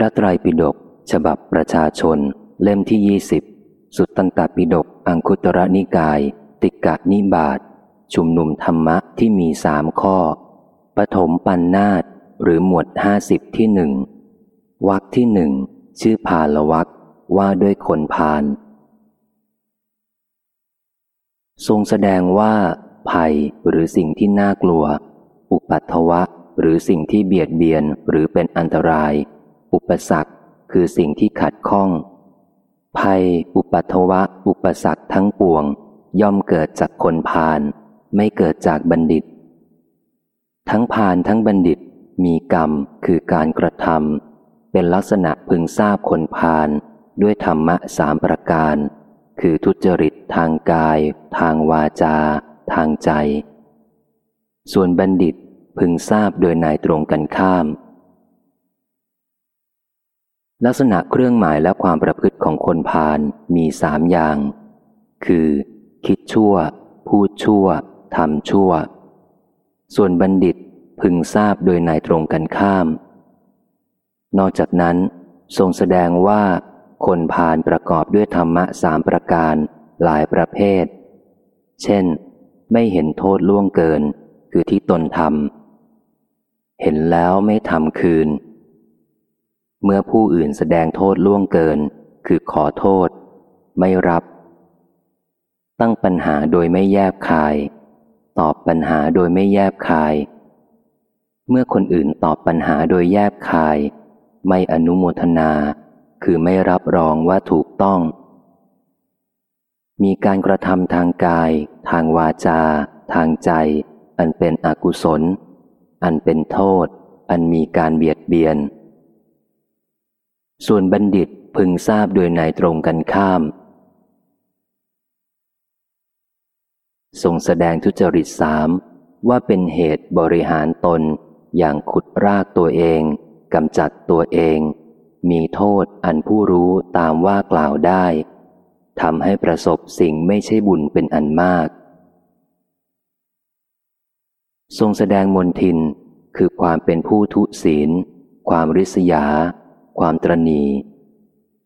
พระไตรปิฎกฉบับประชาชน เล่มที่ยี่สิบสุตตันตปิฎกอังคุตระนิกาย ติกะนิบาตชุมนุมธรรมะที่มีสามข้อปฐมปันนาตหรือหมวดห้าสิบที่หนึ่งวักที่หนึ่งชื่อพาลวักว่าด้วยคนพาลทรงแสดงว่า ภัยหรือสิ่งที่น่ากลัว อุปัตถวะ หรือสิ่งที่เบียดเบียนหรือเป็นอันตราย อุปสรรคคือสิ่งที่ขัดข้อง ภัย อุปัตถวะ อุปสรรคทั้งปวง ย่อมเกิดจากคนพาลไม่เกิดจากบัณฑิต ทั้งพาลทั้งบัณฑิตมีกรรมคือการกระทำเป็นลักษณะพึงทราบคนพาลด้วยธรรมะสามประการ คือทุจริตทางกาย ทางวาจา ทางใจ ส่วนบัณฑิตพึงทราบโดยนายตรงกันข้าม ลักษณะเครื่องหมายและความประพฤติของคนพาลมีสามอย่าง คือ คิดชั่ว พูดชั่วทำชั่ว ส่วนบัณฑิตพึงทราบโดยนายตรงกันข้าม นอกจากนั้น ทรงแสดงว่า คนพาลประกอบด้วยธรรมะสามประการหลายประเภท เช่น ไม่เห็นโทษล่วงเกิน คือที่ตนทำเห็นแล้วไม่ทำคืน เมื่อผู้อื่นแสดงโทษล่วงเกิน คือขอโทษ ไม่รับ ตั้งปัญหาโดยไม่แยบคาย ตอบปัญหาโดยไม่แยบคาย เมื่อคนอื่นตอบปัญหาโดยแยบคาย ไม่อนุโมทนา คือไม่รับรองว่าถูกต้อง มีการกระทำทางกาย ทางวาจา ทางใจ อันเป็นอกุศล อันเป็นโทษ อันมีการเบียดเบียน ส่วนบัณฑิตพึงทราบโดยนายตรงกันข้าม ทรงแสดงทุจริตสามว่าเป็นเหตุบริหารตนอย่างขุดรากตัวเองกำจัดตัวเอง มีโทษอันผู้รู้ตามว่ากล่าวได้ทำให้ประสบสิ่งไม่ใช่บุญเป็นอันมาก ทรงแสดงมนทินคือความเป็นผู้ทุศีล ความริษยา ความตรณี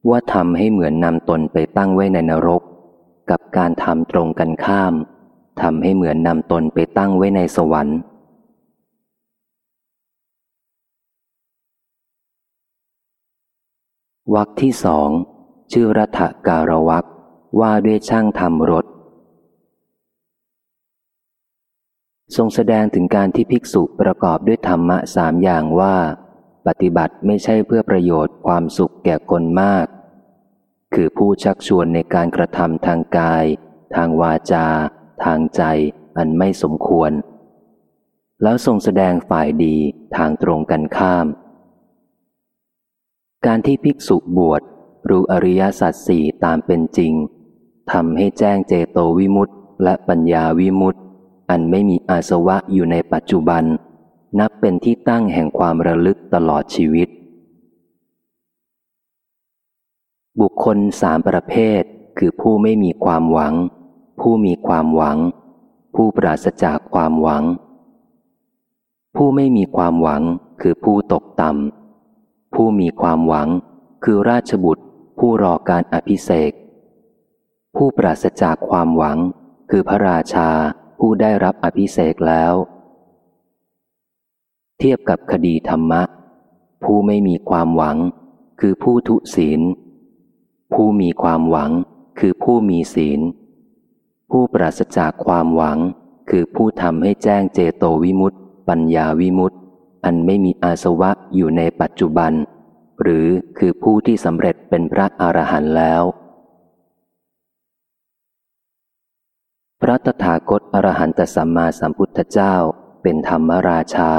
ว่าทำให้เหมือนนำตนไปตั้งไว้ในนรก กับการทำตรงกันข้ามทำให้เหมือนนำตนไปตั้งไว้ในสวรรค์ วักที่สองชื่อรัฐการวักว่าด้วยช่างทำรถ ทรงแสดงถึงการที่ภิกษุประกอบด้วยธรรมะสามอย่างว่า ปฏิบัติไม่ใช่เพื่อประโยชน์ความสุขแก่คนมาก คือผู้ชักชวนในการกระทำทางกาย ทางวาจา ทางใจ อันไม่สมควร แล้วทรงแสดงฝ่ายดีทางตรงกันข้าม การที่ภิกษุบวชรู้อริยสัจสี่ตามเป็นจริงทำให้แจ้งเจโตวิมุตต์และปัญญาวิมุตต์อันไม่มีอาสวะอยู่ในปัจจุบัน นับเป็นที่ตั้งแห่งความระลึกตลอดชีวิต บุคคลสามประเภท คือผู้ไม่มีความหวัง ผู้มีความหวัง ผู้ปราศจากความหวัง ผู้ไม่มีความหวังคือผู้ตกต่ำผู้มีความหวัง คือราชบุตร ผู้รอการอภิเษกผู้ปราศจากความหวัง คือพระราชาผู้ได้รับอภิเษกแล้ว เทียบกับคดีธรรมะ ผู้ไม่มีความหวัง คือผู้ทุศีล ผู้มีความหวัง คือผู้มีศีล ผู้ปราศจากความหวัง คือผู้ทำให้แจ้งเจโตวิมุตติ ปัญญาวิมุตติ อันไม่มีอาสวะอยู่ในปัจจุบัน หรือคือผู้ที่สำเร็จเป็นพระอรหันต์แล้วพระตถาคตอรหันตสัมมาสัมพุทธเจ้าเป็นธรรมราชา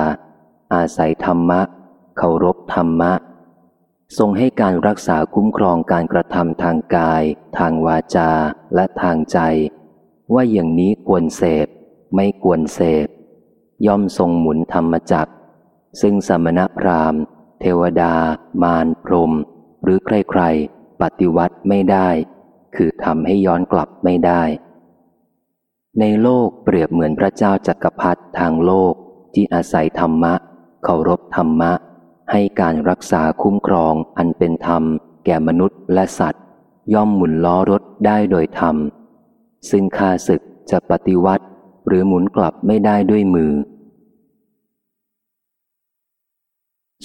อาศัยธรรมะ เคารพธรรมะ ทรงให้การรักษาคุ้มครองการกระทำทางกาย ทางวาจาและทางใจ ว่าอย่างนี้ควรเสพ ไม่ควรเสพ ย่อมทรงหมุนธรรมจักซึ่งสมณพราหมณ์ เทวดา มารพรม หรือใครๆ ปฏิวัติไม่ได้ คือทำให้ย้อนกลับไม่ได้ ในโลกเปรียบเหมือนพระเจ้าจักรพรรดิทางโลกที่อาศัยธรรมะ เคารพธรรมะ ให้การรักษาคุ้มครองอันเป็นธรรม แก่มนุษย์และสัตว์ ย่อมหมุนล้อรถได้โดยธรรม ซึ่งข้าศึกจะปฏิวัติหรือหมุนกลับไม่ได้ด้วยมือ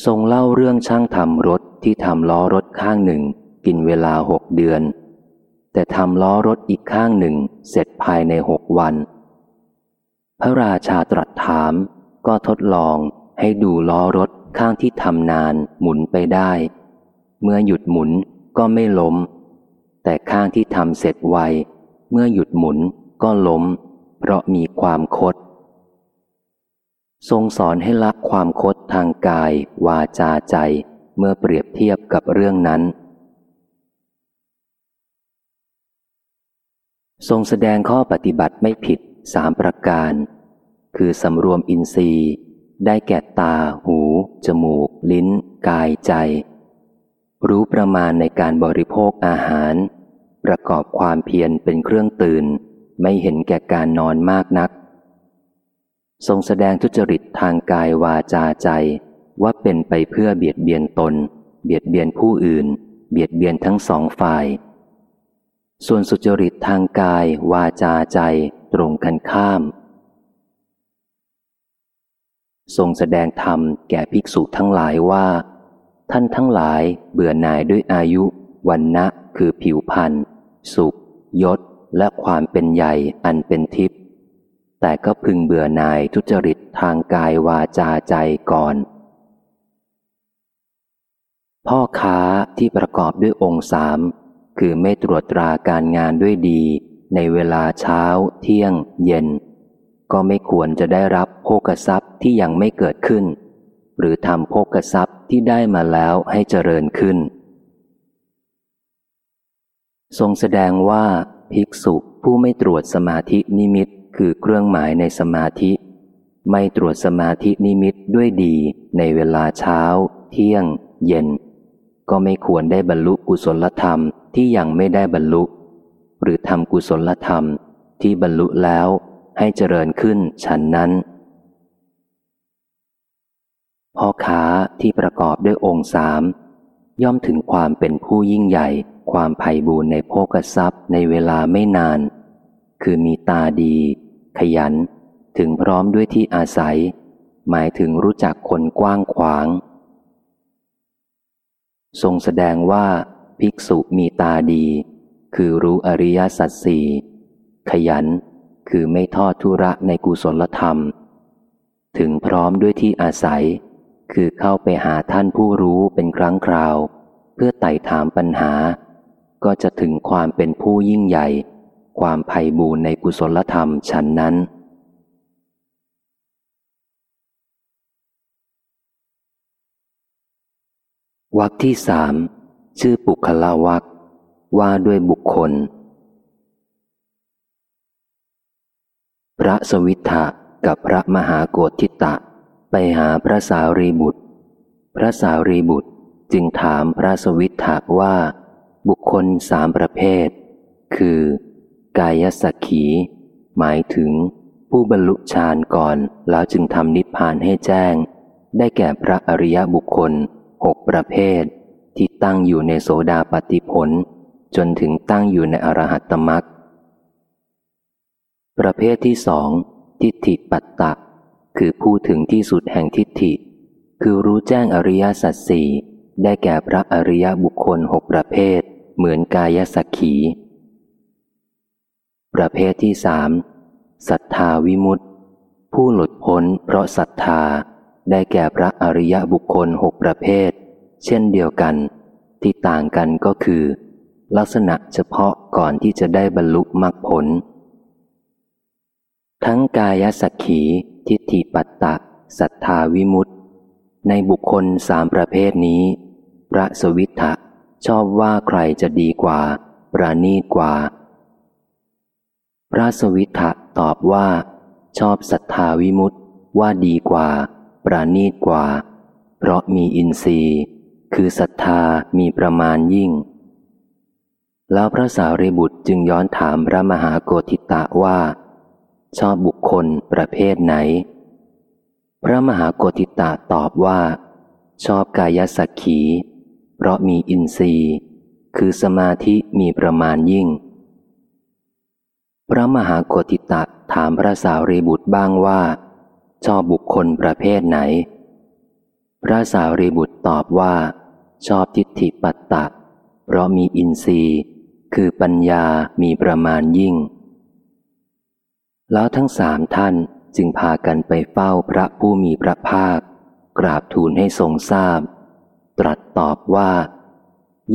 ทรงเล่าเรื่องช่างทำรถที่ทำล้อรถข้างหนึ่ง กินเวลาหกเดือน แต่ทำล้อรถอีกข้างหนึ่งเสร็จภายในหกวัน พระราชาตรัสถามก็ทดลอง ให้ดูล้อรถข้างที่ทำนานหมุนไปได้ เมื่อหยุดหมุนก็ไม่ล้ม แต่ข้างที่ทำเสร็จไว เมื่อหยุดหมุนก็ล้ม เพราะมีความคด ทรงสอนให้ละความคดทางกาย วาจาใจ เมื่อเปรียบเทียบกับเรื่องนั้น ทรงแสดงข้อปฏิบัติไม่ผิดสามประการ คือสำรวมอินทรีย์ ได้แก่ตา หู จมูก ลิ้น กายใจ รู้ประมาณในการบริโภคอาหาร ประกอบความเพียรเป็นเครื่องตื่น ไม่เห็นแก่การนอนมากนัก ทรงแสดงทุจริตทางกายวาจาใจ ว่าเป็นไปเพื่อเบียดเบียนตน เบียดเบียนผู้อื่น เบียดเบียนทั้งสองฝ่าย ส่วนสุจริตทางกายวาจาใจตรงกันข้าม ทรงแสดงธรรมแก่ภิกษุทั้งหลายว่า ท่านทั้งหลายเบื่อหน่ายด้วยอายุวันนะคือผิวพันธ์สุข ยศ และความเป็นใหญ่อันเป็นทิพย์แต่ก็พึงเบื่อหน่ายทุจริตทางกายวาจาใจก่อน พ่อค้าที่ประกอบด้วยองค์สามคือไม่ตรวจตราการงานด้วยดี ในเวลาเช้า เที่ยง เย็น ก็ไม่ควรจะได้รับโภกทรัพย์ที่ยังไม่เกิดขึ้น หรือทำโภกทรัพย์ที่ได้มาแล้วให้เจริญขึ้น ทรงแสดงว่าภิกษุผู้ไม่ตรวจสมาธินิมิตคือเครื่องหมายในสมาธิ ไม่ตรวจสมาธินิมิตด้วยดีในเวลาเช้า เที่ยง เย็น ก็ไม่ควรได้บรรลุกุศลธรรมที่ยังไม่ได้บรรลุ หรือทำกุศลธรรมที่บรรลุแล้ว ให้เจริญขึ้นฉันนั้น พ่อค้าที่ประกอบด้วยองค์สามย่อมถึงความเป็นผู้ยิ่งใหญ่ ความไพ่บูรในโภกทรัพย์ในเวลาไม่นาน คือมีตาดี ขยัน ถึงพร้อมด้วยที่อาศัย หมายถึงรู้จักคนกว้างขวาง ทรงแสดงว่า ภิกษุมีตาดี คือรู้อริยสัจสี่ขยัน คือไม่ทอดทุระในกุศลธรรม ถึงพร้อมด้วยที่อาศัย คือเข้าไปหาท่านผู้รู้เป็นครั้งคราว เพื่อไต่ถามปัญหา ก็จะถึงความเป็นผู้ยิ่งใหญ่ ความไพ่บูรในกุศลธรรมฉันนั้น วักที่สามชื่อปุคละวักว่าด้วยบุคคล พระสวิทธะกับพระมหาโกธิตะ ไปหาพระสารีบุตร พระสารีบุตรจึงถามพระสวิทธะว่า บุคคลสามประเภท คือ กายสักขี หมายถึงผู้บรรลุฌานก่อนแล้วจึงทำนิพพานให้แจ้ง ได้แก่พระอริยบุคคลหกประเภท ที่ตั้งอยู่ในโสดาปฏิผล จนถึงตั้งอยู่ในอรหัตตมรัก ประเภทที่สองทิฏฐิปัตตะ คือผู้ถึงที่สุดแห่งทิฏฐิ คือรู้แจ้งอริยสัจสี่ได้แก่พระอริยบุคคลหกประเภท เหมือนกายสักขี ประเภทที่สามศรัทธาวิมุตติ ผู้หลุดพ้นเพราะศรัทธา ได้แก่พระอริยบุคคลหกประเภท เช่นเดียวกัน ที่ต่างกันก็คือ ลักษณะเฉพาะก่อนที่จะได้บรรลุมรรคผล ทั้งกายสักขี ทิฏฐิปัตตะศรัทธาวิมุตตในบุคคลสามประเภทนี้ พระสวิทธะชอบว่าใครจะดีกว่า ประณีตกว่า พระสวิทธะตอบว่า ชอบศรัทธาวิมุตตว่าดีกว่า ประณีตกว่า เพราะมีอินทรีย์ คือศรัทธามีประมาณยิ่ง แล้วพระสารีบุตรจึงย้อนถามพระมหาโกธิตะว่า ชอบบุคคลประเภทไหน พระมหาโกธิตะตอบว่า ชอบกายสักขี เพราะมีอินทรีย์ คือสมาธิมีประมาณยิ่ง พระมหาโกติตะถามพระสาวรีบุตรบ้างว่า ชอบบุคคลประเภทไหน พระสาวรีบุตรตอบว่า ชอบทิฏฐิปัตตะ เพราะมีอินทรีย์ คือปัญญามีประมาณยิ่ง แล้วทั้งสามท่านจึงพากันไปเฝ้าพระผู้มีพระภาค กราบทูลให้ทรงทราบ ตรัสตอบว่า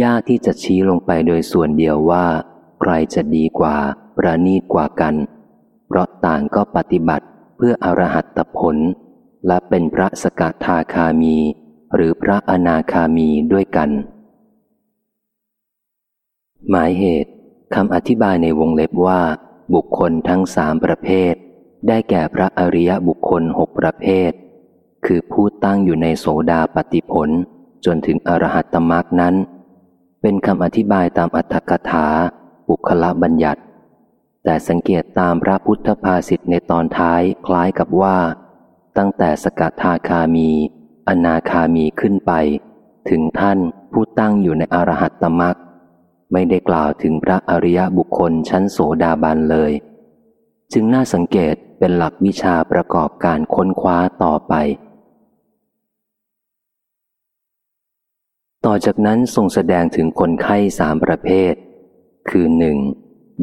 ยากที่จะชี้ลงไปโดยส่วนเดียวว่า ใครจะดีกว่าประนีตกว่ากัน เพราะต่างก็ปฏิบัติเพื่ออรหัตผล และเป็นพระสกทาคามี หรือพระอนาคามีด้วยกัน หมายเหตุคำอธิบายในวงเล็บว่า บุคคลทั้งสามประเภท ได้แก่พระอริยบุคคลหกประเภท คือผู้ตั้งอยู่ในโสดาปฏิผล จนถึงอรหัตตมรักนั้น เป็นคำอธิบายตามอัตถกถาบุคลบัญญัติ แต่สังเกตตามพระพุทธภาษิตในตอนท้ายคล้ายกับว่า ตั้งแต่สกทาคามี อนาคามีขึ้นไป ถึงท่านผู้ตั้งอยู่ในอรหัตตมรัก ไม่ได้กล่าวถึงพระอริยบุคคลชั้นโสดาบันเลย จึงน่าสังเกตเป็นหลักวิชาประกอบการค้นคว้าต่อไป ต่อจากนั้นทรงแสดงถึงคนไข้สามประเภท คือหนึ่ง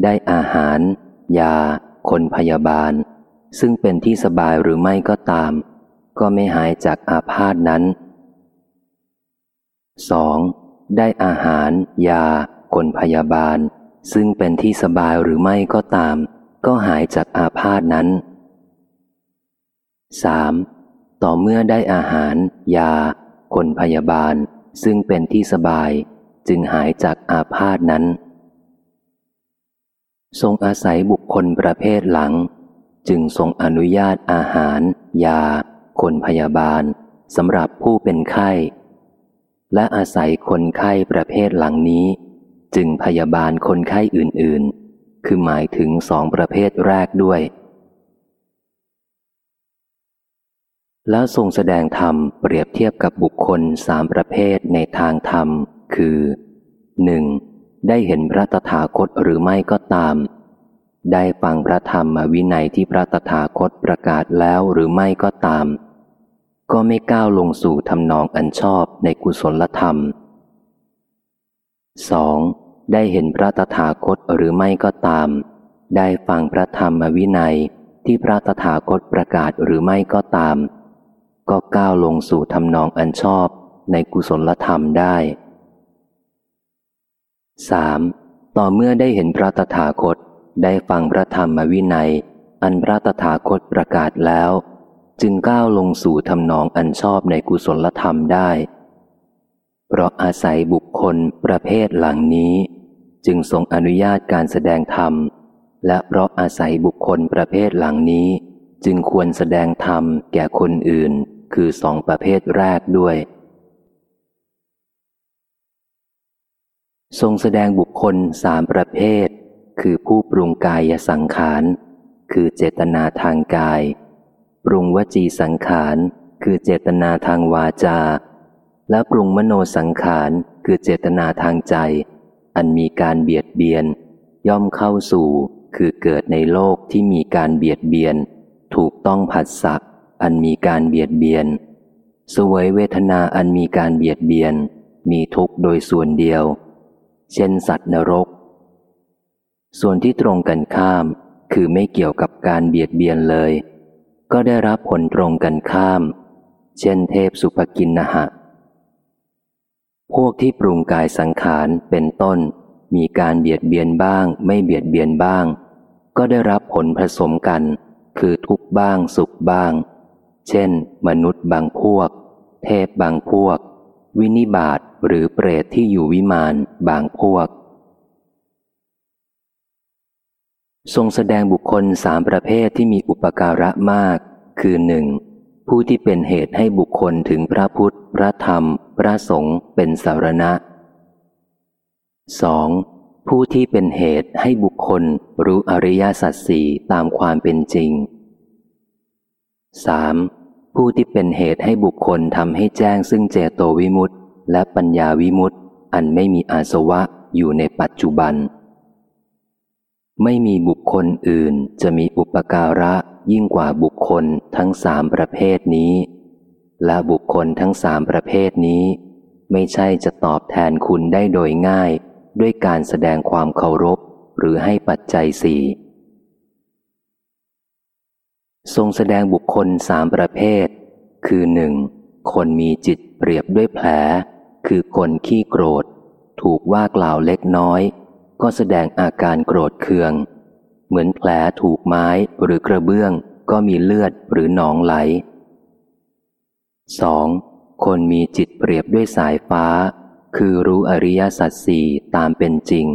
ได้อาหาร ยา คนพยาบาล ซึ่งเป็นที่สบายหรือไม่ก็ตาม ก็ไม่หายจากอาพาธนั้น 2. ได้อาหาร ยา คนพยาบาล ซึ่งเป็นที่สบายหรือไม่ก็ตาม ก็หายจากอาพาธนั้น 3. ต่อเมื่อได้อาหาร ยา คนพยาบาล ซึ่งเป็นที่สบาย จึงหายจากอาพาธนั้น ทรงอาศัยบุคคลประเภทหลัง จึงทรงอนุญาตอาหาร ยา คนพยาบาลสำหรับผู้เป็นไข้ และอาศัยคนไข้ประเภทหลังนี้ จึงพยาบาลคนไข้อื่นๆ คือหมายถึงสองประเภทแรกด้วย แล้วทรงแสดงธรรมเปรียบเทียบกับบุคคลสามประเภทในทางธรรม คือหนึ่งได้เห็นพระตถาคตหรือไม่ก็ตาม ได้ฟังพระธรรมวินัยที่พระตถาคตประกาศแล้วหรือไม่ก็ตาม ก็ไม่ก้าวลงสู่ทำนองอันชอบในกุศลธรรม 2. ได้เห็นพระตถาคตหรือไม่ก็ตาม ได้ฟังพระธรรมวินัยที่พระตถาคตประกาศหรือไม่ก็ตาม ก็ก้าวลงสู่ทำนองอันชอบในกุศลธรรมได้ 3. ต่อเมื่อได้เห็นพระตถาคตได้ฟังพระธรรมวินัย อันพระตถาคตประกาศแล้ว จึงก้าวลงสู่ทำนองอันชอบในกุศลธรรมได้ เพราะอาศัยบุคคลประเภทหลังนี้ จึงทรงอนุญาตการแสดงธรรม และเพราะอาศัยบุคคลประเภทหลังนี้ จึงควรแสดงธรรมแก่คนอื่น คือสองประเภทแรกด้วย ทรงแสดงบุคคลสามประเภท คือผู้ปรุงกายสังขาร คือเจตนาทางกาย ปรุงวจีสังขาร คือเจตนาทางวาจา และปรุงมโนสังขาร คือเจตนาทางใจ อันมีการเบียดเบียน ย่อมเข้าสู่คือเกิดในโลกที่มีการเบียดเบียน ถูกต้องผัสสะอันมีการเบียดเบียน สวยเวทนาอันมีการเบียดเบียน มีทุกข์โดยส่วนเดียว เช่นสัตว์นรก ส่วนที่ตรงกันข้าม คือไม่เกี่ยวกับการเบียดเบียนเลย ก็ได้รับผลตรงกันข้าม เช่นเทพสุภกินนะหะ พวกที่ปรุงกายสังขารเป็นต้น มีการเบียดเบียนบ้าง ไม่เบียดเบียนบ้าง ก็ได้รับผลผสมกัน คือทุกบ้างสุขบ้าง เช่น มนุษย์บางพวก เทพบางพวก วินิบาตหรือเปรตที่อยู่วิมานบางพวก ทรงแสดงบุคคลสามประเภทที่มีอุปการะมาก คือหนึ่ง ผู้ที่เป็นเหตุให้บุคคลถึงพระพุทธ พระธรรม พระสงฆ์เป็นสารณะ 2. ผู้ที่เป็นเหตุให้บุคคลรู้อริยสัจสี่ตามความเป็นจริง 3. ผู้ที่เป็นเหตุให้บุคคลทำให้แจ้งซึ่งเจโตวิมุตติ และปัญญาวิมุตติ อันไม่มีอาสวะอยู่ในปัจจุบัน ไม่มีบุคคลอื่นจะมีอุปการะยิ่งกว่าบุคคลทั้งสามประเภทนี้ และบุคคลทั้งสามประเภทนี้ ไม่ใช่จะตอบแทนคุณได้โดยง่าย ด้วยการแสดงความเคารพ หรือให้ปัจจัยสี่ทรงแสดงบุคคลสามประเภท คือหนึ่งคนมีจิตเปรียบด้วยแผล คือคนขี้โกรธ ถูกว่ากล่าวเล็กน้อย ก็แสดงอาการโกรธเคือง เหมือนแผลถูกไม้หรือกระเบื้อง ก็มีเลือดหรือหนองไหล 2. คนมีจิตเปรียบด้วยสายฟ้า คือรู้อริยสัจสี่ตามเป็นจริง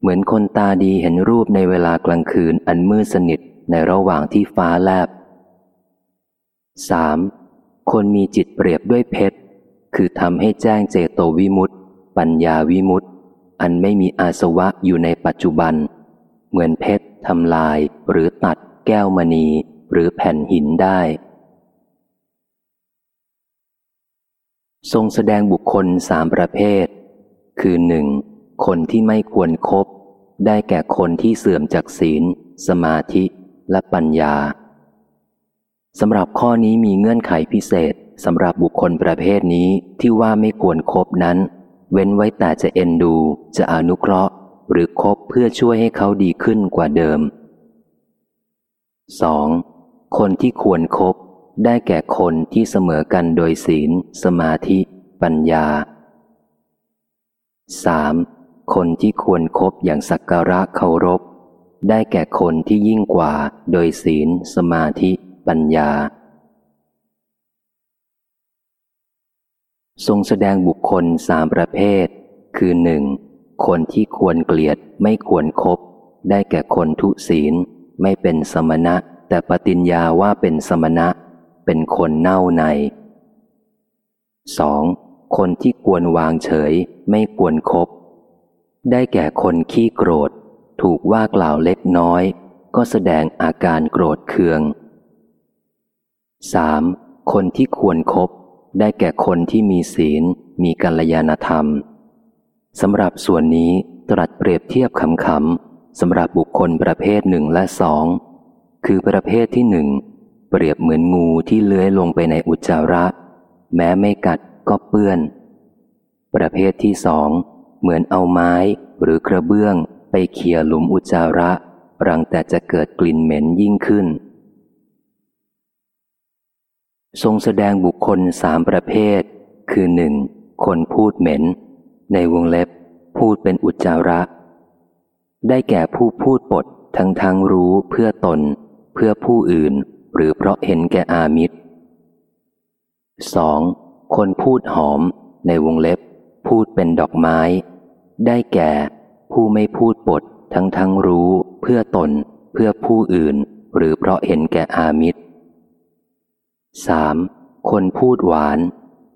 เหมือนคนตาดีเห็นรูปในเวลากลางคืนอันมืดสนิทในระหว่างที่ฟ้าแลบ 3. คนมีจิตเปรียบด้วยเพชร คือทำให้แจ้งเจโตวิมุตติปัญญาวิมุตติ อันไม่มีอาสวะอยู่ในปัจจุบัน เหมือนเพชรทำลายหรือตัดแก้วมณีหรือแผ่นหินได้ ทรงแสดงบุคคลสามประเภท คือหนึ่งคนที่ไม่ควรครบได้แก่คนที่เสื่อมจากศีล สมาธิและปัญญาสำหรับข้อนี้มีเงื่อนไขพิเศษสำหรับบุคคลประเภทนี้ที่ว่าไม่ควรครบนั้น เว้นไว้แต่จะเอ็นดู จะอนุเคราะห์ หรือคบเพื่อช่วยให้เขาดีขึ้นกว่าเดิม 2. คนที่ควรครบได้แก่คนที่เสมอกันโดยศีล สมาธิ ปัญญา 3. คนที่ควรครบอย่างสักการะเคารพ ได้แก่คนที่ยิ่งกว่าโดยศีล สมาธิ ปัญญา ทรงแสดงบุคคลสามประเภท คือหนึ่งคนที่ควรเกลียดไม่ควรครบได้แก่คนทุศีล ไม่เป็นสมณะ แต่ปฏิญญาว่าเป็นสมณะ เป็นคนเน่าใน 2. คนที่ควรวางเฉย ไม่ควรครบได้แก่คนขี้โกรธ ถูกว่ากล่าวเล็กน้อย ก็แสดงอาการโกรธเคือง 3. คนที่ควรครบ ได้แก่คนที่มีศีล มีกัลยาณธรรมสำหรับส่วนนี้ตรัสเปรียบเทียบคำคำสำหรับบุคคลประเภทหนึ่งและสองคือประเภทที่หนึ่งเปรียบเหมือนงูที่เลื้อยลงไปในอุจจาระ แม้ไม่กัดก็เปื้อน ประเภทที่สองเหมือนเอาไม้หรือกระเบื้องไปเขี่ยหลุมอุจจาระ รังแต่จะเกิดกลิ่นเหม็นยิ่งขึ้น ทรงแสดงบุคคลสามประเภท คือหนึ่งคนพูดเหม็น ในวงเล็บ พูดเป็นอุจจาระ ได้แก่ผู้พูดปดทั้งทั้งรู้เพื่อตน เพื่อผู้อื่น หรือเพราะเห็นแก่อามิตร 2. คนพูดหอม ในวงเล็บ พูดเป็นดอกไม้ ได้แก่ ผู้ไม่พูดปดทั้งทั้งรู้ เพื่อตน เพื่อผู้อื่น หรือเพราะเห็นแก่อามิตร 3. คนพูดหวาน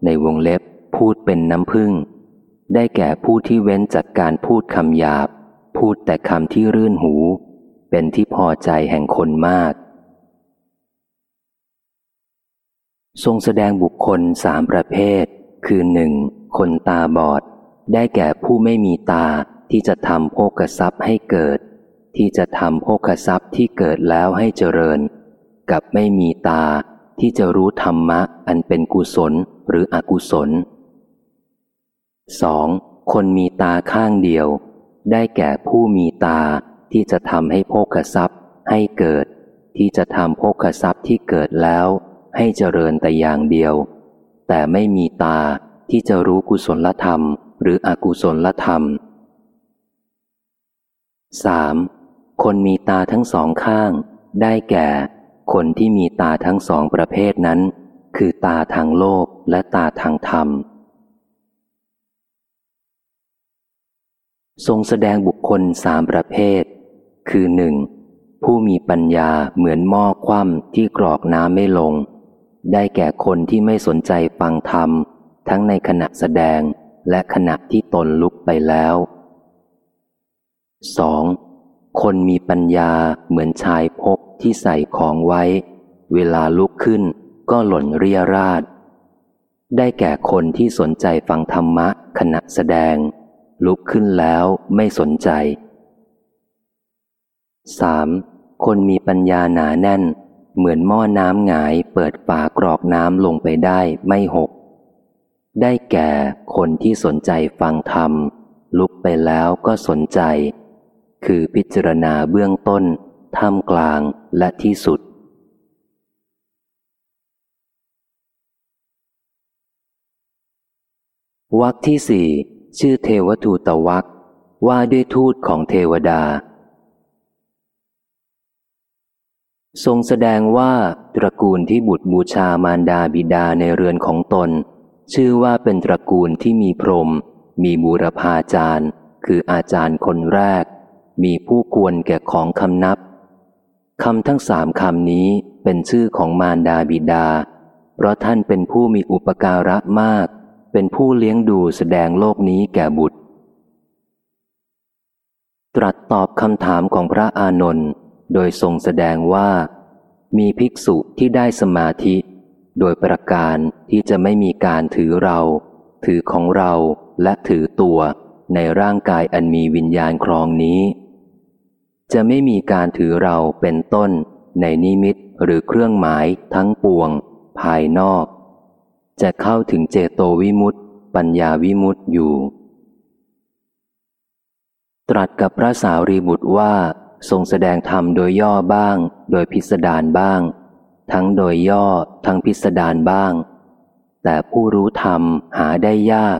ในวงเล็บพูดเป็นน้ำพึ่ง ได้แก่ผู้ที่เว้นจากการพูดคำหยาบ พูดแต่คำที่รื่นหู เป็นที่พอใจแห่งคนมาก ทรงแสดงบุคคลสามประเภท คือหนึ่งคนตาบอด ได้แก่ผู้ไม่มีตาที่จะทำโภกทรัพย์ให้เกิด ที่จะทำโภกทรัพย์ที่เกิดแล้วให้เจริญ กับไม่มีตา ที่จะรู้ธรรมะอันเป็นกุศลหรืออกุศล 2. คนมีตาข้างเดียว ได้แก่ผู้มีตาที่จะทำให้โภกทรัพย์ให้เกิด ที่จะทำโภกทรัพย์ที่เกิดแล้ว ให้เจริญแต่อย่างเดียว แต่ไม่มีตาที่จะรู้กุศลธรรม หรืออกุศลธรรม 3. คนมีตาทั้งสองข้าง ได้แก่ คนที่มีตาทั้งสองประเภทนั้น คือตาทางโลกและตาทางธรรม ทรงแสดงบุคคลสามประเภท คือหนึ่งผู้มีปัญญาเหมือนหม้อคว่ำที่กรอกน้ำไม่ลง ได้แก่คนที่ไม่สนใจฟังธรรม ทั้งในขณะแสดงและขณะที่ตนลุกไปแล้วสองคนมีปัญญาเหมือนชายพก ที่ใส่ของไว้ เวลาลุกขึ้นก็หล่นเรียราดได้แก่คนที่สนใจฟังธรรมะขณะแสดง ลุกขึ้นแล้วไม่สนใจ 3. คนมีปัญญาหนาแน่น เหมือนหม้อน้ำหงายเปิดฝากรอกน้ำลงไปได้ไม่หก ได้แก่คนที่สนใจฟังธรรม ลุกไปแล้วก็สนใจ คือพิจารณาเบื้องต้น ท่ามกลางและที่สุด วักที่สี่ชื่อเทวทูตวักว่าด้วยทูตของเทวดา ทรงแสดงว่าตระกูลที่บุตรบูชามารดาบิดาในเรือนของตน ชื่อว่าเป็นตระกูลที่มีพรหมมีบูรพาจารย์ คืออาจารย์คนแรก มีผู้ควรแก่ของคำนับ คำทั้งสามคำนี้เป็นชื่อของมารดาบิดา เพราะท่านเป็นผู้มีอุปการะมาก เป็นผู้เลี้ยงดูแสดงโลกนี้แก่บุตร ตรัสตอบคำถามของพระอานนท์โดยทรงแสดงว่า มีภิกษุที่ได้สมาธิ โดยประการที่จะไม่มีการถือเรา ถือของเราและถือตัวในร่างกายอันมีวิญญาณครองนี้ จะไม่มีการถือเราเป็นต้นในนิมิตหรือเครื่องหมายทั้งปวง ภายนอก จะเข้าถึงเจโตวิมุตติ ปัญญาวิมุตติอยู่ ตรัสกับพระสาวรีบุตรว่า ทรงแสดงธรรมโดยย่อบ้าง โดยพิสดารบ้าง ทั้งโดยย่อทั้งพิสดารบ้าง แต่ผู้รู้ธรรมหาได้ยาก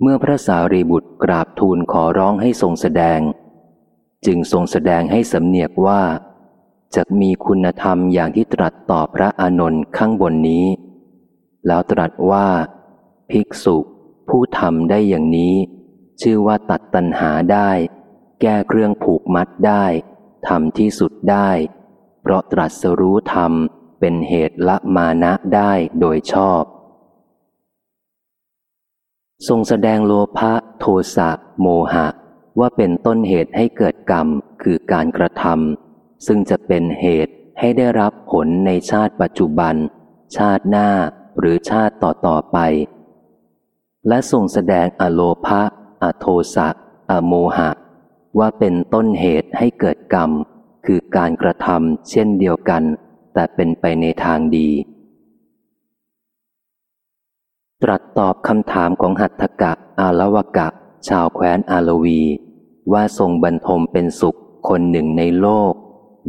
เมื่อพระสาวรีบุตรกราบทูลขอร้องให้ทรงแสดง จึงทรงแสดงให้สำเนียกว่าจะมีคุณธรรมอย่างที่ตรัสต่อพระอานนท์ข้างบนนี้ แล้วตรัสว่า ภิกษุผู้ทำได้อย่างนี้ ชื่อว่าตัดตัณหาได้ แก้เครื่องผูกมัดได้ทำที่สุดได้ เพราะตรัสรู้ธรรมเป็นเหตุละมานะได้โดยชอบ ทรงแสดงโลภะโทสะโมหะ ว่าเป็นต้นเหตุให้เกิดกรรมคือการกระทำซึ่งจะเป็นเหตุให้ได้รับผลในชาติปัจจุบัน ชาติหน้าหรือชาติต่อต่อไป และทรงแสดงอโลภะอโทสะอโมหะ ว่าเป็นต้นเหตุให้เกิดกรรม คือการกระทำเช่นเดียวกัน แต่เป็นไปในทางดี ตรัสตอบคำถามของหัตถกะอาลวกะ ชาวแคว้นอาลวี ว่าทรงบรรทมเป็นสุขคนหนึ่งในโลก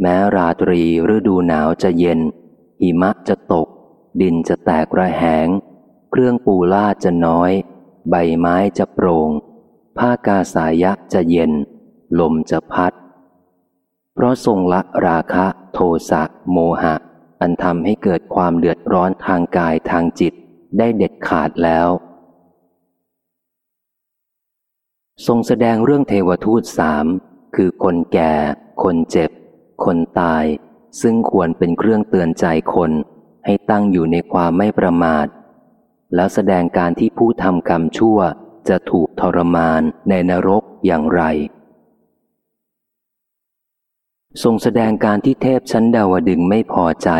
แม้ราตรีฤดูหนาวจะเย็น หิมะจะตก ดินจะแตกระแหง เครื่องปูลาจะน้อย ใบไม้จะโปรง่งผ้ากาสายะจะเย็น ลมจะพัด เพราะทรงละราคะโทสะโมหะ อันทำให้เกิดความเดือดร้อนทางกายทางจิตได้เด็ดขาดแล้ว ทรงแสดงเรื่องเทวทูตสามคือคนแก่ คนเจ็บ คนตาย ซึ่งควรเป็นเครื่องเตือนใจคนให้ตั้งอยู่ในความไม่ประมาท แล้วแสดงการที่ผู้ทำกรรมชั่วจะถูกทรมานในนรกอย่างไร ทรงแสดงการที่เทพชั้นดาวดึงไม่พอใจ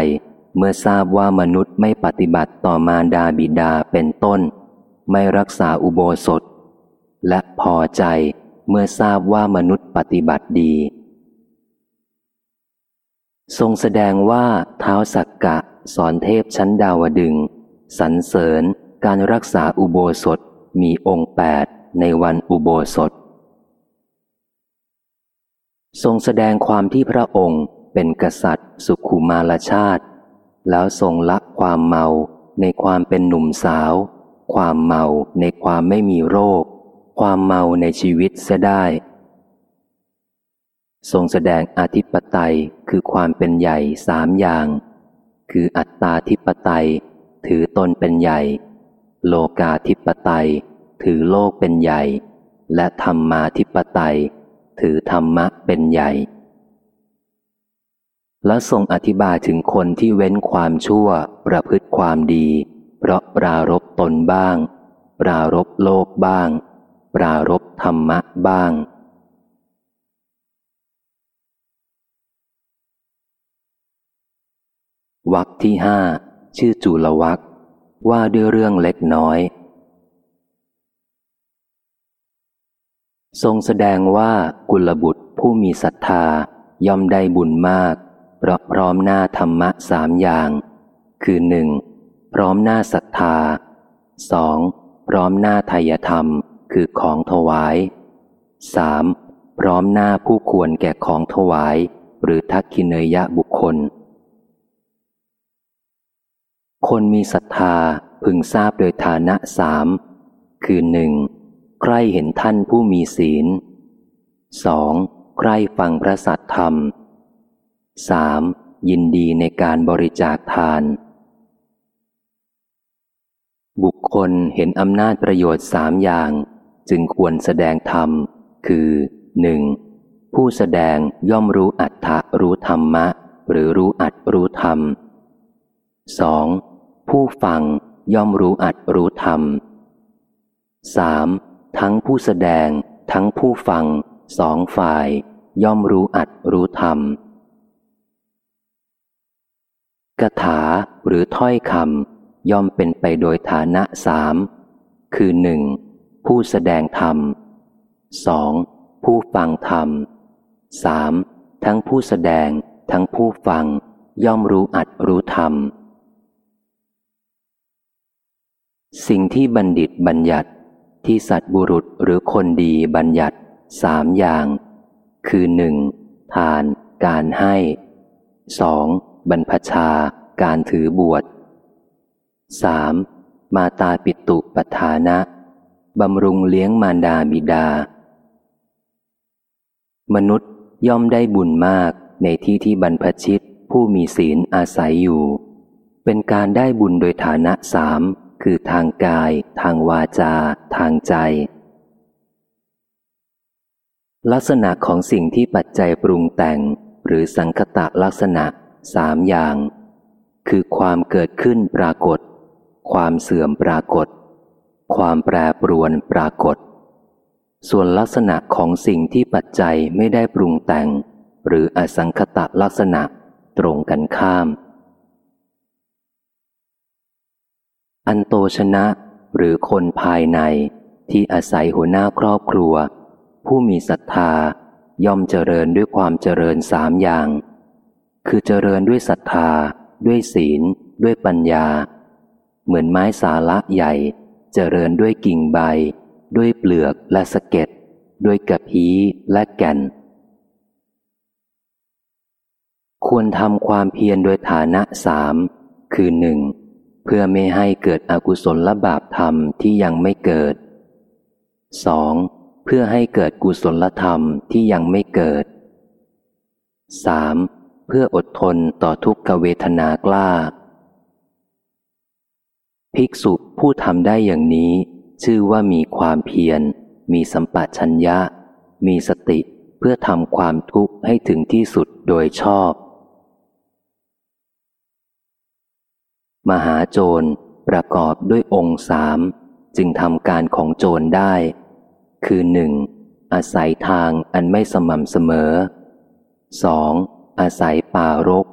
เมื่อทราบว่ามนุษย์ไม่ปฏิบัติต่อมารดาบิดาเป็นต้น ไม่รักษาอุโบสถ และพอใจเมื่อทราบว่ามนุษย์ปฏิบัติดี ทรงแสดงว่าเท้าสักกะ สอนเทพชั้นดาวดึงสรรเสริญการรักษาอุโบสถมีองค์แปดในวันอุโบสถ ทรงแสดงความที่พระองค์เป็นกษัตริย์ สุขุมารชาติ แล้วทรงละความเมาในความเป็นหนุ่มสาว ความเมาในความไม่มีโรค ความเมาในชีวิตเสียได้ ทรงแสดงอธิปไตยคือความเป็นใหญ่สามอย่าง คืออัตตาธิปไตย ถือตนเป็นใหญ่ โลกาธิปไตย ถือโลกเป็นใหญ่ และธรรมาธิปไตย ถือธรรมะเป็นใหญ่ และทรงอธิบายถึงคนที่เว้นความชั่วประพฤติความดี เพราะปรารบตนบ้าง ปรารบโลกบ้าง ปรารบธรรมะบ้างวรรคที่ห้าชื่อจุลวักว่าด้วยเรื่องเล็กน้อย ทรงแสดงว่ากุลบุตรผู้มีศรัทธาย่อมได้บุญมากเพราะพร้อมหน้าธรรมะสามอย่าง คือหนึ่งพร้อมหน้าศรัทธาสองพร้อมหน้าทายธรรม คือของถวายสามพร้อมหน้าผู้ควรแก่ของถวาย หรือทักขิเนยะบุคคล คนมีศรัทธาพึงทราบโดยฐานะสามคือหนึ่งใครเห็นท่านผู้มีศีลสองใครฟังพระสัทธรรมสามยินดีในการบริจาคทาน บุคคลเห็นอำนาจประโยชน์สามอย่าง จึงควรแสดงธรรม คือหนึ่งผู้แสดงย่อมรู้อัตถะรู้ธรรมะ หรือรู้อัตรู้ธรรมสองผู้ฟังย่อมรู้อัตรู้ธรรมสามทั้งผู้แสดงทั้งผู้ฟังสองฝ่าย ย่อมรู้อัดรู้ธรรมกถาหรือถ้อยคำย่อมเป็นไปโดยฐานะสามคือหนึ่ง ผู้แสดงธรรมสองผู้ฟังธรรมสามทั้งผู้แสดงทั้งผู้ฟัง ย่อมรู้อัดรู้ธรรม สิ่งที่บัณฑิตบัญญัติที่สัตบุรุษหรือคนดีบัญญัติสามอย่าง คือหนึ่งทาน การให้สองบรรพชา การถือบวชสามมาตาปิตุปทานะ บำรุงเลี้ยงมารดาบิดา มนุษย์ย่อมได้บุญมากในที่ที่บรรพชิตผู้มีศีลอาศัยอยู่ เป็นการได้บุญโดยฐานะสามคือทางกาย ทางวาจา ทางใจ ลักษณะของสิ่งที่ปัจจัยปรุงแต่ง หรือสังคตะลักษณะสามอย่าง คือความเกิดขึ้นปรากฏ ความเสื่อมปรากฏ ความแปรปรวนปรากฏ ส่วนลักษณะของสิ่งที่ปัจจัยไม่ได้ปรุงแต่ง หรืออสังคตะลักษณะตรงกันข้าม อันโตชนะหรือคนภายในที่อาศัยหัวหน้าครอบครัว ผู้มีศรัทธาย่อมเจริญด้วยความเจริญสามอย่าง คือเจริญด้วยศรัทธา ด้วยศีล ด้วยปัญญา เหมือนไม้สาละใหญ่ เจริญด้วยกิ่งใบ ด้วยเปลือกและสะเก็ด ด้วยกระพี้และแก่น ควรทำความเพียรโดยฐานะสามคือหนึ่งเพื่อไม่ให้เกิดอกุศลละบาปธรรมที่ยังไม่เกิด 2. เพื่อให้เกิดกุศลธรรมที่ยังไม่เกิด 3. เพื่ออดทนต่อทุกขเวทนากล้า ภิกษุผู้ทำได้อย่างนี้ ชื่อว่ามีความเพียร มีสัมปชัญญะ มีสติเพื่อทำความทุกข์ให้ถึงที่สุดโดยชอบ มหาโจรประกอบด้วยองค์สามจึงทำการของโจรได้ คือหนึ่งอาศัยทางอันไม่สม่ำเสมอสองอาศัยป่ารก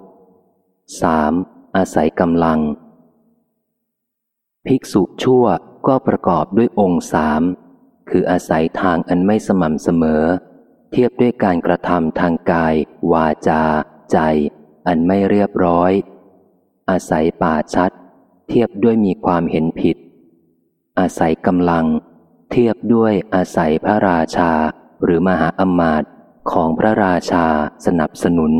สามอาศัยกำลัง ภิกษุชั่วก็ประกอบด้วยองค์สามคืออาศัยทางอันไม่สม่ำเสมอ เทียบด้วยการกระทำทางกาย วาจา ใจ อันไม่เรียบร้อย อาศัยป่าชัด เทียบด้วยมีความเห็นผิด อาศัยกำลัง เทียบด้วยอาศัยพระราชา หรือมหาอมาตย์ของพระราชาสนับสนุน